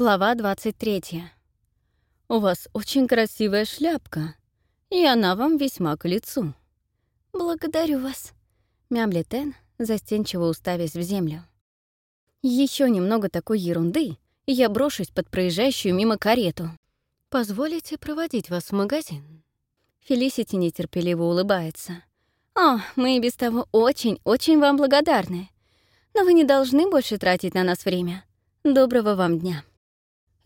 Глава 23. «У вас очень красивая шляпка, и она вам весьма к лицу». «Благодарю вас», — мямлит Энн, застенчиво уставясь в землю. Еще немного такой ерунды, и я брошусь под проезжающую мимо карету. Позволите проводить вас в магазин?» Фелисити нетерпеливо улыбается. «О, мы и без того очень-очень вам благодарны. Но вы не должны больше тратить на нас время. Доброго вам дня».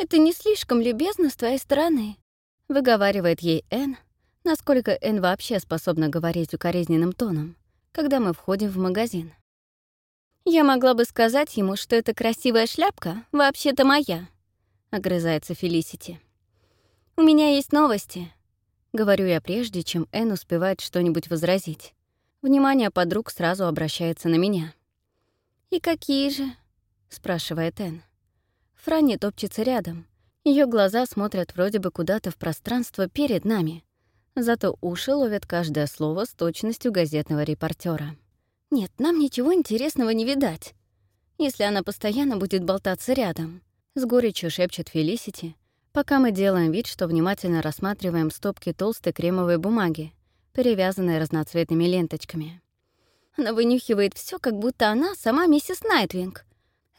«Это не слишком любезно с твоей стороны», — выговаривает ей Энн, насколько Энн вообще способна говорить укоризненным тоном, когда мы входим в магазин. «Я могла бы сказать ему, что эта красивая шляпка вообще-то моя», — огрызается Фелисити. «У меня есть новости», — говорю я прежде, чем Энн успевает что-нибудь возразить. Внимание подруг сразу обращается на меня. «И какие же?» — спрашивает Энн. Франни топчется рядом. Ее глаза смотрят вроде бы куда-то в пространство перед нами. Зато уши ловят каждое слово с точностью газетного репортера. «Нет, нам ничего интересного не видать, если она постоянно будет болтаться рядом», — с горечью шепчет Фелисити, пока мы делаем вид, что внимательно рассматриваем стопки толстой кремовой бумаги, перевязанной разноцветными ленточками. Она вынюхивает все, как будто она сама миссис Найтвинг.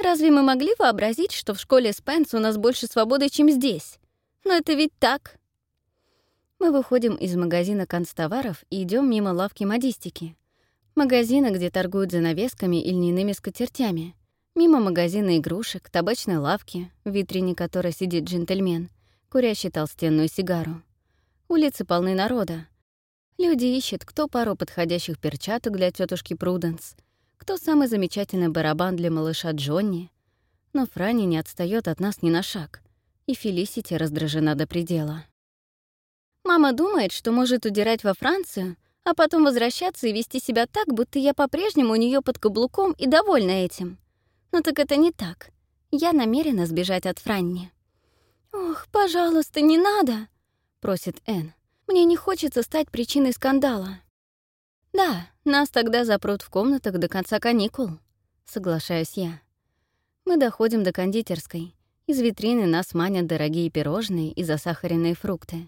Разве мы могли вообразить, что в школе Спенс у нас больше свободы, чем здесь? Но это ведь так. Мы выходим из магазина констоваров и идем мимо лавки модистики. Магазина, где торгуют занавесками и льняными скатертями. Мимо магазина игрушек, табачной лавки, в витрине которой сидит джентльмен, курящий толстенную сигару. Улицы полны народа. Люди ищут кто пару подходящих перчаток для тетушки Пруденс, кто самый замечательный барабан для малыша Джонни. Но Франни не отстает от нас ни на шаг, и Фелисити раздражена до предела. «Мама думает, что может удирать во Францию, а потом возвращаться и вести себя так, будто я по-прежнему у нее под каблуком и довольна этим. Но так это не так. Я намерена сбежать от Франни». «Ох, пожалуйста, не надо!» — просит Энн. «Мне не хочется стать причиной скандала». «Да, нас тогда запрут в комнатах до конца каникул», — соглашаюсь я. Мы доходим до кондитерской. Из витрины нас манят дорогие пирожные и засахаренные фрукты.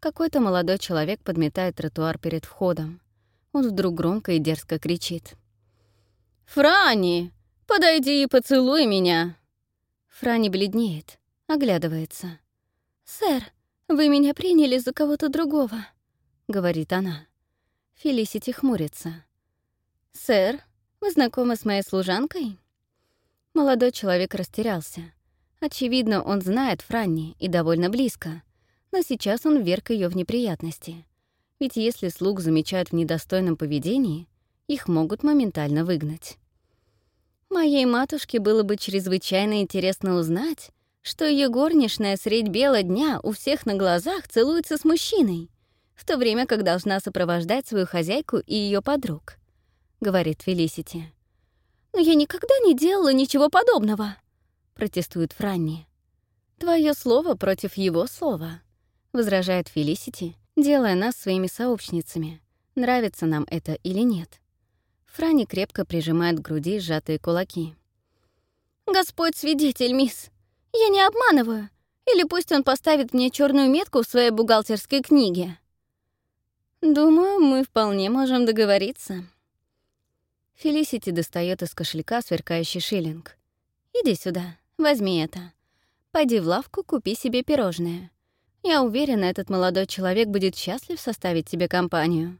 Какой-то молодой человек подметает тротуар перед входом. Он вдруг громко и дерзко кричит. «Франи, подойди и поцелуй меня!» Франи бледнеет, оглядывается. «Сэр, вы меня приняли за кого-то другого», — говорит она. Фелисити хмурится. «Сэр, вы знакомы с моей служанкой?» Молодой человек растерялся. Очевидно, он знает Франни и довольно близко, но сейчас он вверг ее в неприятности. Ведь если слуг замечают в недостойном поведении, их могут моментально выгнать. Моей матушке было бы чрезвычайно интересно узнать, что ее горничная средь бела дня у всех на глазах целуется с мужчиной, в то время как должна сопровождать свою хозяйку и ее подруг», — говорит Фелисити. «Но я никогда не делала ничего подобного», — протестует Франни. «Твое слово против его слова», — возражает Фелисити, делая нас своими сообщницами. Нравится нам это или нет. Франни крепко прижимает к груди сжатые кулаки. «Господь свидетель, мисс. Я не обманываю. Или пусть он поставит мне черную метку в своей бухгалтерской книге». «Думаю, мы вполне можем договориться». Фелисити достает из кошелька сверкающий шиллинг. «Иди сюда, возьми это. Пойди в лавку, купи себе пирожное. Я уверена, этот молодой человек будет счастлив составить тебе компанию.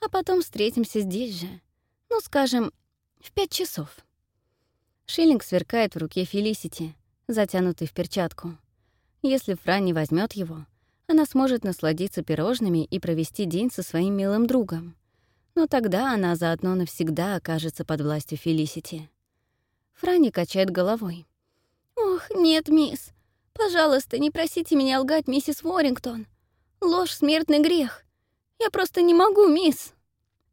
А потом встретимся здесь же. Ну, скажем, в пять часов». Шиллинг сверкает в руке Фелисити, затянутый в перчатку. Если Фран не возьмет его, она сможет насладиться пирожными и провести день со своим милым другом. Но тогда она заодно навсегда окажется под властью Фелисити. Франни качает головой. «Ох, нет, мисс. Пожалуйста, не просите меня лгать, миссис Уоррингтон. Ложь — смертный грех. Я просто не могу, мисс.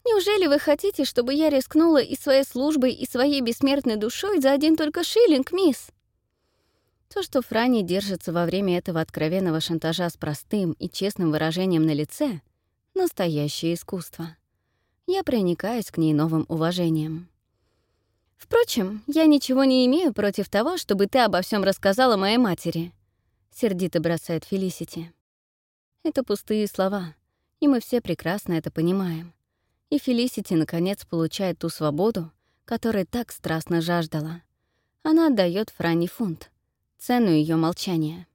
Неужели вы хотите, чтобы я рискнула и своей службой, и своей бессмертной душой за один только шиллинг, мисс?» То, что Франи держится во время этого откровенного шантажа с простым и честным выражением на лице — настоящее искусство. Я проникаюсь к ней новым уважением. Впрочем, я ничего не имею против того, чтобы ты обо всем рассказала моей матери», — сердито бросает Фелисити. Это пустые слова, и мы все прекрасно это понимаем. И Фелисити, наконец, получает ту свободу, которой так страстно жаждала. Она отдает Франни фунт, цену ее молчания.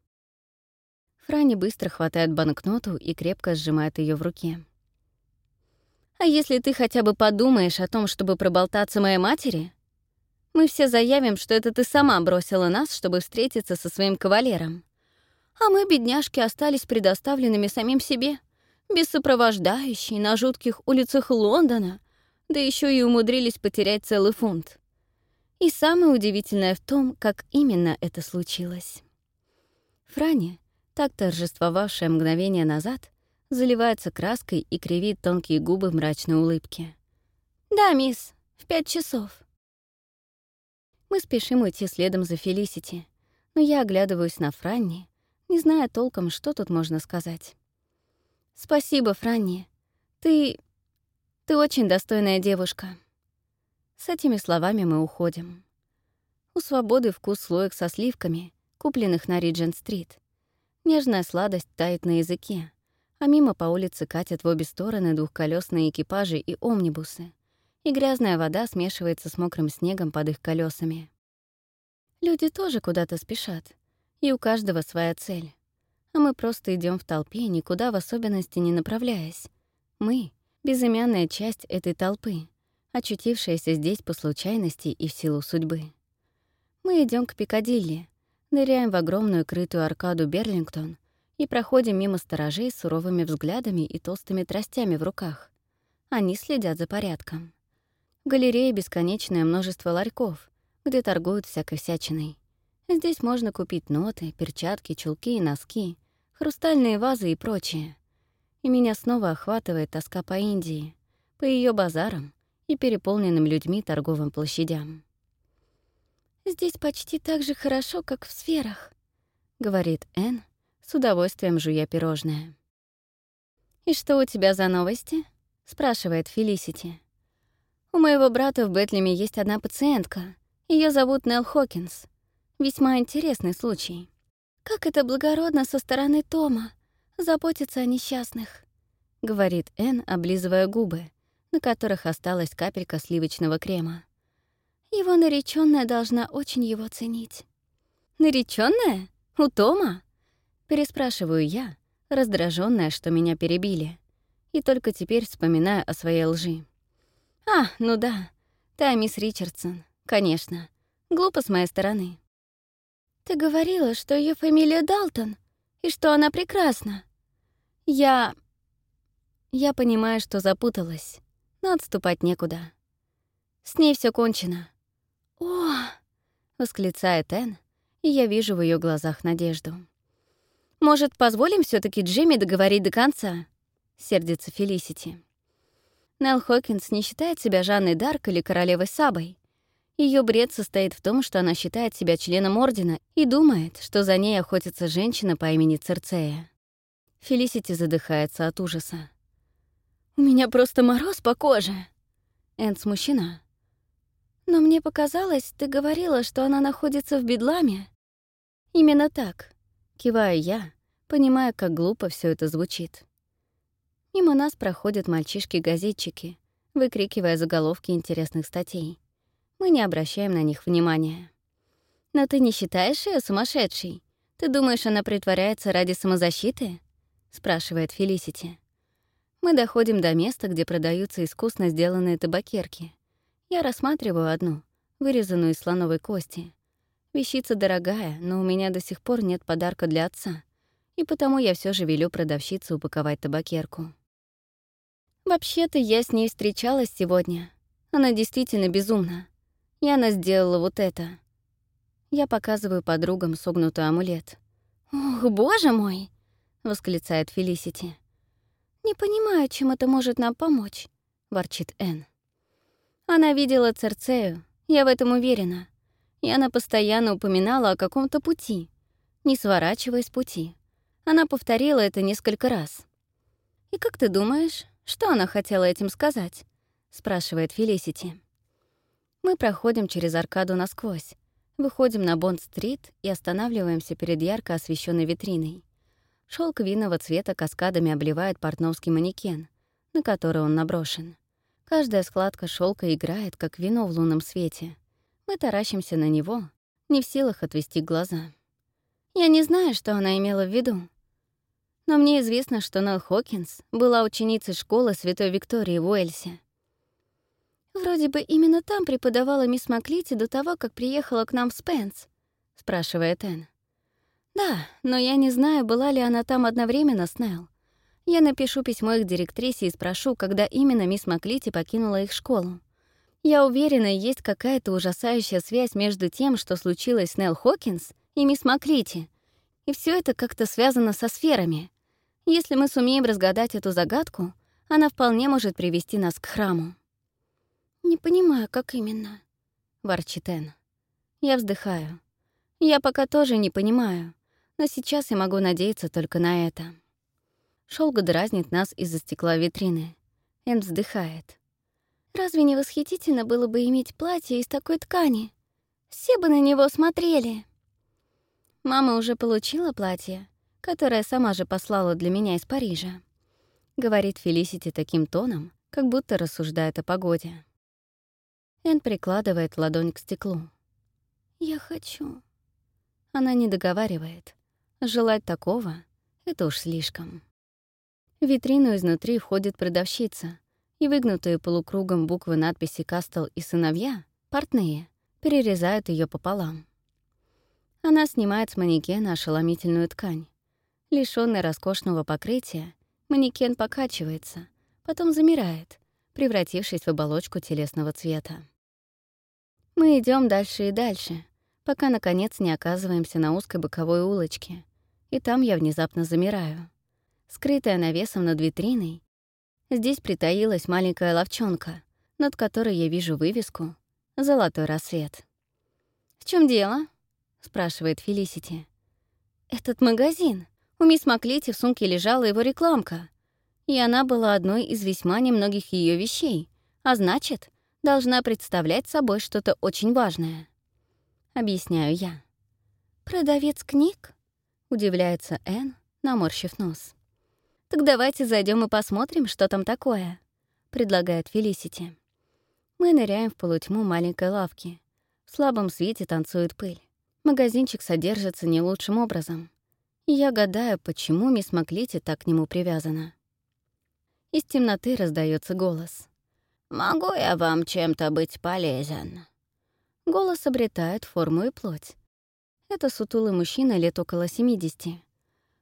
Франни быстро хватает банкноту и крепко сжимает ее в руке. «А если ты хотя бы подумаешь о том, чтобы проболтаться моей матери, мы все заявим, что это ты сама бросила нас, чтобы встретиться со своим кавалером. А мы, бедняжки, остались предоставленными самим себе, без сопровождающей, на жутких улицах Лондона, да еще и умудрились потерять целый фунт. И самое удивительное в том, как именно это случилось. Франи, так торжествовавшая мгновение назад, заливается краской и кривит тонкие губы в мрачной улыбке. «Да, мисс, в пять часов». Мы спешим уйти следом за Фелисити, но я оглядываюсь на Франни, не зная толком, что тут можно сказать. «Спасибо, Франни. Ты... ты очень достойная девушка». С этими словами мы уходим. У свободы вкус слоек со сливками, купленных на Риджент-стрит. Нежная сладость тает на языке, а мимо по улице катят в обе стороны двухколесные экипажи и омнибусы, и грязная вода смешивается с мокрым снегом под их колесами. Люди тоже куда-то спешат, и у каждого своя цель. А мы просто идем в толпе, никуда в особенности не направляясь. Мы — безымянная часть этой толпы, очутившаяся здесь по случайности и в силу судьбы. Мы идем к Пикадилли, ныряем в огромную крытую аркаду Берлингтон и проходим мимо сторожей с суровыми взглядами и толстыми тростями в руках. Они следят за порядком. В галерее бесконечное множество ларьков, где торгуют всякой всячиной. Здесь можно купить ноты, перчатки, чулки и носки, хрустальные вазы и прочее. И меня снова охватывает тоска по Индии, по ее базарам и переполненным людьми торговым площадям. «Здесь почти так же хорошо, как в сферах», — говорит Энн, с удовольствием жуя пирожное. «И что у тебя за новости?» — спрашивает Фелисити. «У моего брата в Бетлеме есть одна пациентка. Ее зовут Нелл Хокинс. Весьма интересный случай. Как это благородно со стороны Тома заботиться о несчастных», — говорит Энн, облизывая губы, на которых осталась капелька сливочного крема. Его наречённая должна очень его ценить. Наречённая? У Тома? Переспрашиваю я, раздражённая, что меня перебили. И только теперь вспоминаю о своей лжи. А, ну да, та мисс Ричардсон, конечно. Глупо с моей стороны. Ты говорила, что её фамилия Далтон, и что она прекрасна. Я... Я понимаю, что запуталась, но отступать некуда. С ней всё кончено. «О!» — восклицает Энн, и я вижу в ее глазах надежду. «Может, позволим все таки Джимми договорить до конца?» — сердится Фелисити. Нелл Хокинс не считает себя Жанной Дарк или королевой Сабой. Ее бред состоит в том, что она считает себя членом Ордена и думает, что за ней охотится женщина по имени Церцея. Фелисити задыхается от ужаса. «У меня просто мороз по коже!» Энн смущена. Но мне показалось, ты говорила, что она находится в бедламе. Именно так. Киваю я, понимая, как глупо все это звучит. Мимо нас проходят мальчишки-газетчики, выкрикивая заголовки интересных статей. Мы не обращаем на них внимания. «Но ты не считаешь ее сумасшедшей? Ты думаешь, она притворяется ради самозащиты?» — спрашивает Фелисити. Мы доходим до места, где продаются искусно сделанные табакерки. Я рассматриваю одну, вырезанную из слоновой кости. Вещица дорогая, но у меня до сих пор нет подарка для отца, и потому я все же велю продавщице упаковать табакерку. Вообще-то я с ней встречалась сегодня. Она действительно безумна. И она сделала вот это. Я показываю подругам согнутый амулет. «Ох, боже мой!» — восклицает Фелисити. «Не понимаю, чем это может нам помочь», — ворчит Энн. Она видела Церцею, я в этом уверена. И она постоянно упоминала о каком-то пути, не сворачивая с пути. Она повторила это несколько раз. «И как ты думаешь, что она хотела этим сказать?» — спрашивает Фелисити. Мы проходим через аркаду насквозь, выходим на Бонд-стрит и останавливаемся перед ярко освещенной витриной. Шелк винного цвета каскадами обливает портновский манекен, на который он наброшен. Каждая складка шелка играет, как вино в лунном свете. Мы таращимся на него, не в силах отвести глаза. Я не знаю, что она имела в виду. Но мне известно, что Нелл Хокинс была ученицей школы Святой Виктории в Уэльсе. «Вроде бы именно там преподавала мисс Маклити до того, как приехала к нам в Спенс», — спрашивает Энн. «Да, но я не знаю, была ли она там одновременно с Нелл. Я напишу письмо их директрисе и спрошу, когда именно мисс Маклити покинула их школу. Я уверена, есть какая-то ужасающая связь между тем, что случилось с Нелл Хокинс и мисс Маклити. И все это как-то связано со сферами. Если мы сумеем разгадать эту загадку, она вполне может привести нас к храму. «Не понимаю, как именно», — ворчит Энн. Я вздыхаю. Я пока тоже не понимаю, но сейчас я могу надеяться только на это. Шелк дразнит нас из-за стекла витрины. Энн вздыхает. «Разве не восхитительно было бы иметь платье из такой ткани? Все бы на него смотрели!» Мама уже получила платье, которое сама же послала для меня из Парижа. Говорит Фелисити таким тоном, как будто рассуждает о погоде. Эн прикладывает ладонь к стеклу. «Я хочу». Она не договаривает. Желать такого — это уж слишком. В витрину изнутри входит продавщица, и выгнутые полукругом буквы надписи «Кастел» и «Сыновья» — портные, перерезают ее пополам. Она снимает с манекена ошеломительную ткань. Лишённый роскошного покрытия, манекен покачивается, потом замирает, превратившись в оболочку телесного цвета. Мы идем дальше и дальше, пока, наконец, не оказываемся на узкой боковой улочке. И там я внезапно замираю. Скрытая навесом над витриной, здесь притаилась маленькая ловчонка, над которой я вижу вывеску «Золотой рассвет». «В чем дело?» — спрашивает Фелисити. «Этот магазин. У мисс Маклити в сумке лежала его рекламка. И она была одной из весьма немногих ее вещей. А значит, должна представлять собой что-то очень важное. Объясняю я. «Продавец книг?» — удивляется Энн, наморщив нос. «Так давайте зайдем и посмотрим, что там такое», — предлагает Фелисити. Мы ныряем в полутьму маленькой лавки. В слабом свете танцует пыль. Магазинчик содержится не лучшим образом. Я гадаю, почему мисс Маклити так к нему привязана. Из темноты раздается голос. «Могу я вам чем-то быть полезен?» Голос обретает форму и плоть. Это сутулый мужчина лет около 70.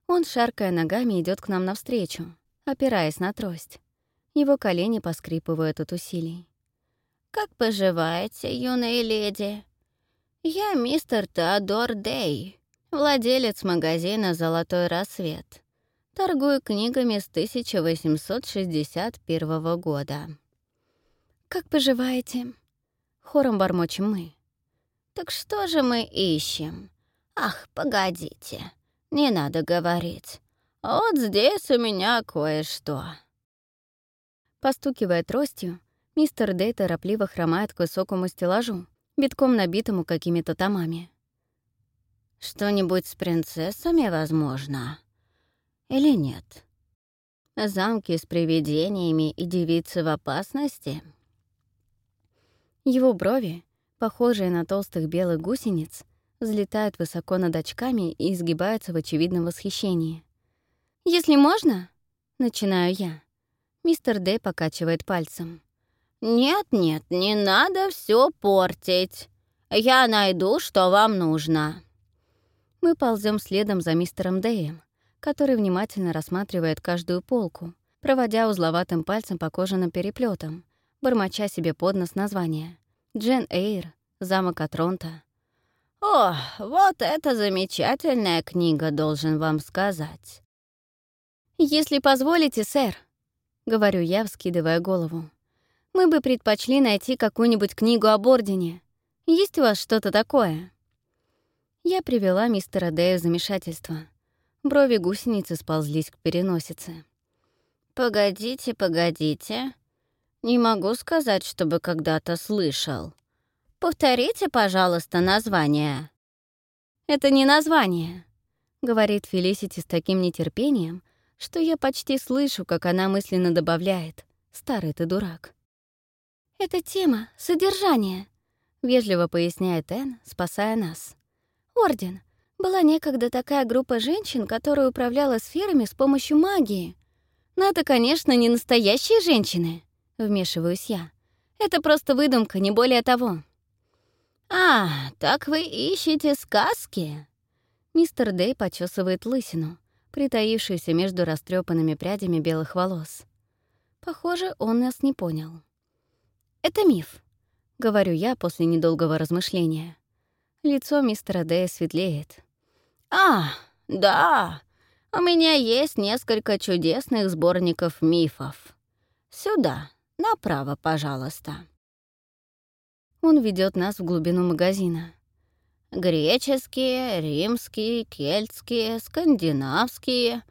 Он, шаркая ногами, идет к нам навстречу, опираясь на трость. Его колени поскрипывают от усилий. «Как поживаете, юные леди? Я мистер Теодор Дей, владелец магазина «Золотой рассвет». Торгую книгами с 1861 года. «Как поживаете?» Хором бормочем мы. «Так что же мы ищем? Ах, погодите, не надо говорить. Вот здесь у меня кое-что». Постукивая тростью, мистер Дэй торопливо хромает к высокому стеллажу, битком набитому какими-то томами. «Что-нибудь с принцессами, возможно? Или нет? Замки с привидениями и девицы в опасности?» Его брови, похожие на толстых белых гусениц, взлетают высоко над очками и изгибаются в очевидном восхищении. «Если можно?» — начинаю я. Мистер Д покачивает пальцем. «Нет-нет, не надо все портить. Я найду, что вам нужно». Мы ползем следом за мистером Дэем, который внимательно рассматривает каждую полку, проводя узловатым пальцем по кожаным переплетам, бормоча себе под нос название. Джен Эйр, замок Атронта. «О, вот это замечательная книга, должен вам сказать». «Если позволите, сэр», — говорю я, вскидывая голову, «мы бы предпочли найти какую-нибудь книгу об Ордене. Есть у вас что-то такое?» Я привела мистера Дэя в замешательство. Брови гусеницы сползлись к переносице. «Погодите, погодите. Не могу сказать, чтобы когда-то слышал. Повторите, пожалуйста, название». «Это не название», — говорит Фелисити с таким нетерпением, что я почти слышу, как она мысленно добавляет «Старый ты дурак». «Это тема, содержание», — вежливо поясняет Энн, спасая нас. «Орден. Была некогда такая группа женщин, которая управляла сферами с помощью магии. Но это, конечно, не настоящие женщины», — вмешиваюсь я. «Это просто выдумка, не более того». «А, так вы ищете сказки?» Мистер Дэй почесывает лысину, притаившуюся между растрепанными прядями белых волос. Похоже, он нас не понял. «Это миф», — говорю я после недолгого размышления. Лицо мистера Дэя светлеет. «А, да, у меня есть несколько чудесных сборников мифов. Сюда, направо, пожалуйста». Он ведет нас в глубину магазина. Греческие, римские, кельтские, скандинавские.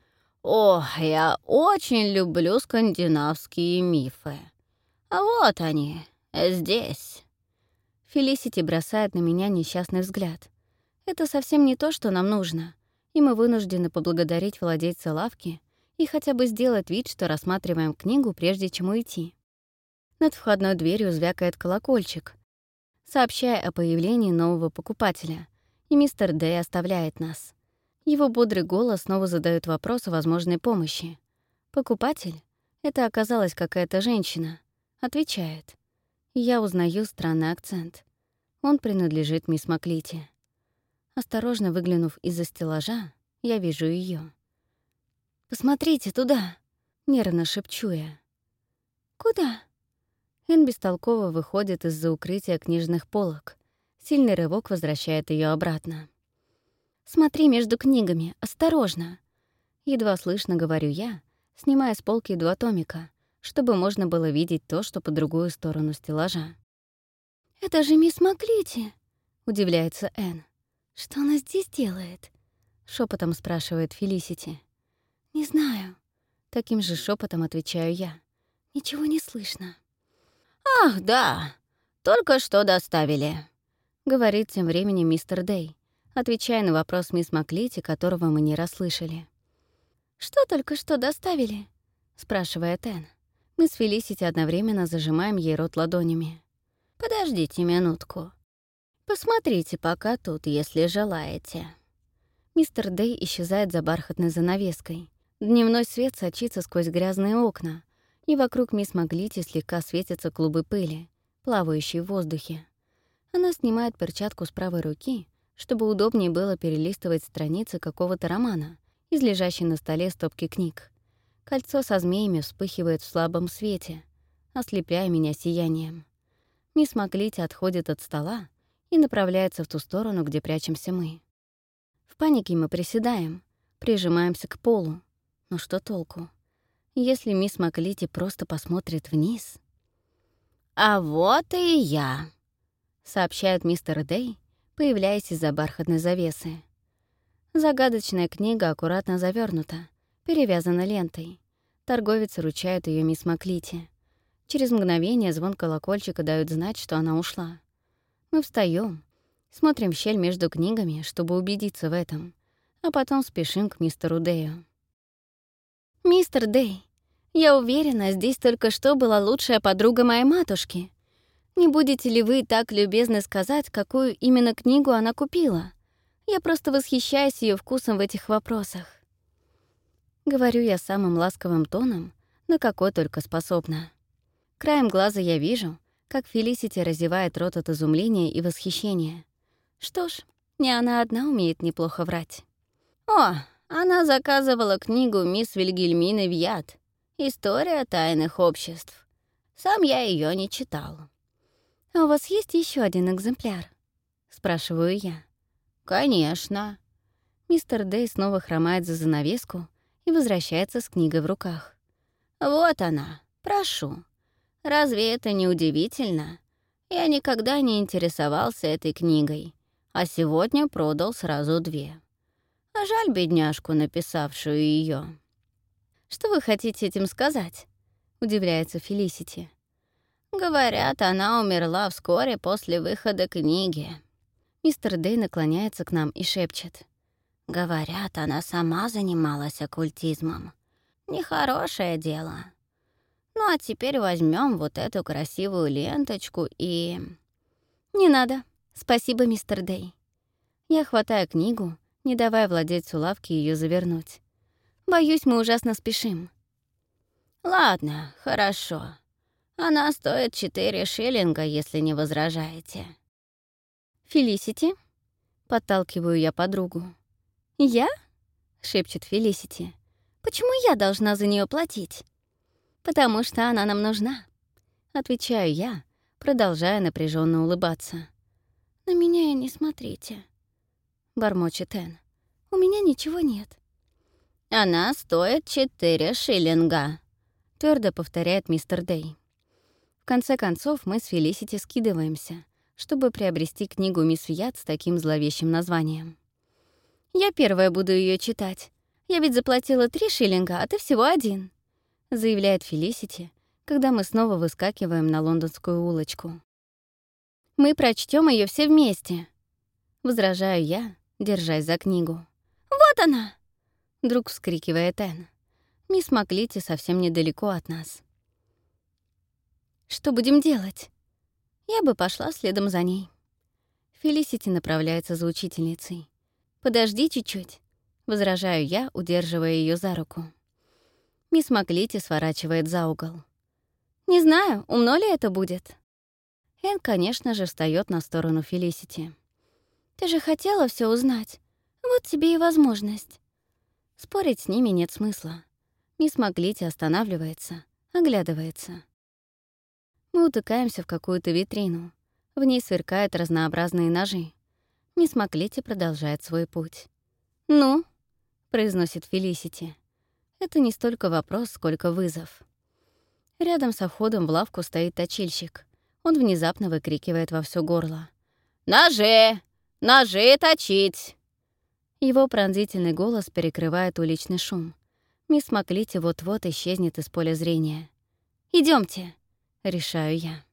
О, я очень люблю скандинавские мифы. А вот они, здесь. Фелисити бросает на меня несчастный взгляд. Это совсем не то, что нам нужно, и мы вынуждены поблагодарить владельца лавки и хотя бы сделать вид, что рассматриваем книгу, прежде чем уйти. Над входной дверью звякает колокольчик, сообщая о появлении нового покупателя, и мистер Дэй оставляет нас. Его бодрый голос снова задает вопрос о возможной помощи. Покупатель — это оказалась какая-то женщина. Отвечает. Я узнаю странный акцент. Он принадлежит мисс Маклити. Осторожно выглянув из-за стеллажа, я вижу ее. «Посмотрите туда!» — нервно шепчу я. «Куда?» Эн бестолково выходит из-за укрытия книжных полок. Сильный рывок возвращает ее обратно. «Смотри между книгами, осторожно!» Едва слышно говорю я, снимая с полки два томика, чтобы можно было видеть то, что по другую сторону стеллажа. «Это же мисс Маклити!» — удивляется Эн. «Что она здесь делает?» — шепотом спрашивает Фелисити. «Не знаю». Таким же шепотом отвечаю я. «Ничего не слышно». «Ах, да, только что доставили», — говорит тем временем мистер Дэй, отвечая на вопрос мисс Маклити, которого мы не расслышали. «Что только что доставили?» — спрашивает Энн. Мы с Фелисити одновременно зажимаем ей рот ладонями. «Подождите минутку. Посмотрите пока тут, если желаете». Мистер Дэй исчезает за бархатной занавеской. Дневной свет сочится сквозь грязные окна, и вокруг мисс Маглити слегка светятся клубы пыли, плавающие в воздухе. Она снимает перчатку с правой руки, чтобы удобнее было перелистывать страницы какого-то романа из лежащей на столе стопки книг. Кольцо со змеями вспыхивает в слабом свете, ослепляя меня сиянием. Мисс Маклити отходит от стола и направляется в ту сторону, где прячемся мы. В панике мы приседаем, прижимаемся к полу. Но что толку? Если мисс Маклити просто посмотрит вниз. «А вот и я», — сообщает мистер Дэй, появляясь из-за бархатной завесы. Загадочная книга аккуратно завернута, перевязана лентой. Торговец вручает ее мисс Маклити. Через мгновение звон колокольчика дают знать, что она ушла. Мы встаем, смотрим в щель между книгами, чтобы убедиться в этом, а потом спешим к мистеру Дэю. «Мистер Дэй, я уверена, здесь только что была лучшая подруга моей матушки. Не будете ли вы так любезны сказать, какую именно книгу она купила? Я просто восхищаюсь ее вкусом в этих вопросах». Говорю я самым ласковым тоном, на какой только способна. Краем глаза я вижу, как Фелисити разевает рот от изумления и восхищения. Что ж, не она одна умеет неплохо врать. «О, она заказывала книгу мисс Вильгельмины Вьят «История тайных обществ». Сам я ее не читал. «А у вас есть еще один экземпляр?» — спрашиваю я. «Конечно». Мистер Дэй снова хромает за занавеску и возвращается с книгой в руках. «Вот она, прошу. Разве это не удивительно? Я никогда не интересовался этой книгой, а сегодня продал сразу две». Жаль бедняжку, написавшую ее. «Что вы хотите этим сказать?» — удивляется Фелисити. Говорят, она умерла вскоре после выхода книги. Мистер Дэй наклоняется к нам и шепчет. Говорят, она сама занималась оккультизмом. Нехорошее дело. Ну а теперь возьмем вот эту красивую ленточку и... Не надо. Спасибо, мистер Дэй. Я хватаю книгу, не давая владельцу лавки ее завернуть. Боюсь, мы ужасно спешим. Ладно, хорошо. Она стоит четыре шиллинга, если не возражаете. Фелисити? Подталкиваю я подругу. «Я?» — шепчет Фелисити. «Почему я должна за нее платить?» «Потому что она нам нужна», — отвечаю я, продолжая напряженно улыбаться. «На меня и не смотрите», — бормочет Энн. «У меня ничего нет». «Она стоит четыре шиллинга», — твердо повторяет мистер Дэй. В конце концов, мы с Фелисити скидываемся, чтобы приобрести книгу «Мисс Вьят» с таким зловещим названием. Я первая буду ее читать. Я ведь заплатила три шиллинга, а ты всего один», — заявляет Фелисити, когда мы снова выскакиваем на лондонскую улочку. «Мы прочтем ее все вместе», — возражаю я, держась за книгу. «Вот она!» — вдруг вскрикивает Энн. Мисс Маклити совсем недалеко от нас. «Что будем делать?» Я бы пошла следом за ней. Фелисити направляется за учительницей. «Подожди чуть-чуть», — возражаю я, удерживая ее за руку. Мисс Маклити сворачивает за угол. «Не знаю, умно ли это будет?» Эн, конечно же, встает на сторону Фелисити. «Ты же хотела все узнать. Вот тебе и возможность». Спорить с ними нет смысла. Мисс Маклити останавливается, оглядывается. Мы утыкаемся в какую-то витрину. В ней сверкают разнообразные ножи. Мисс Маклетти продолжает свой путь. «Ну?» — произносит Фелисити. Это не столько вопрос, сколько вызов. Рядом со входом в лавку стоит точильщик. Он внезапно выкрикивает во все горло. «Ножи! Ножи точить!» Его пронзительный голос перекрывает уличный шум. Мисс Маклити вот-вот исчезнет из поля зрения. Идемте, решаю я.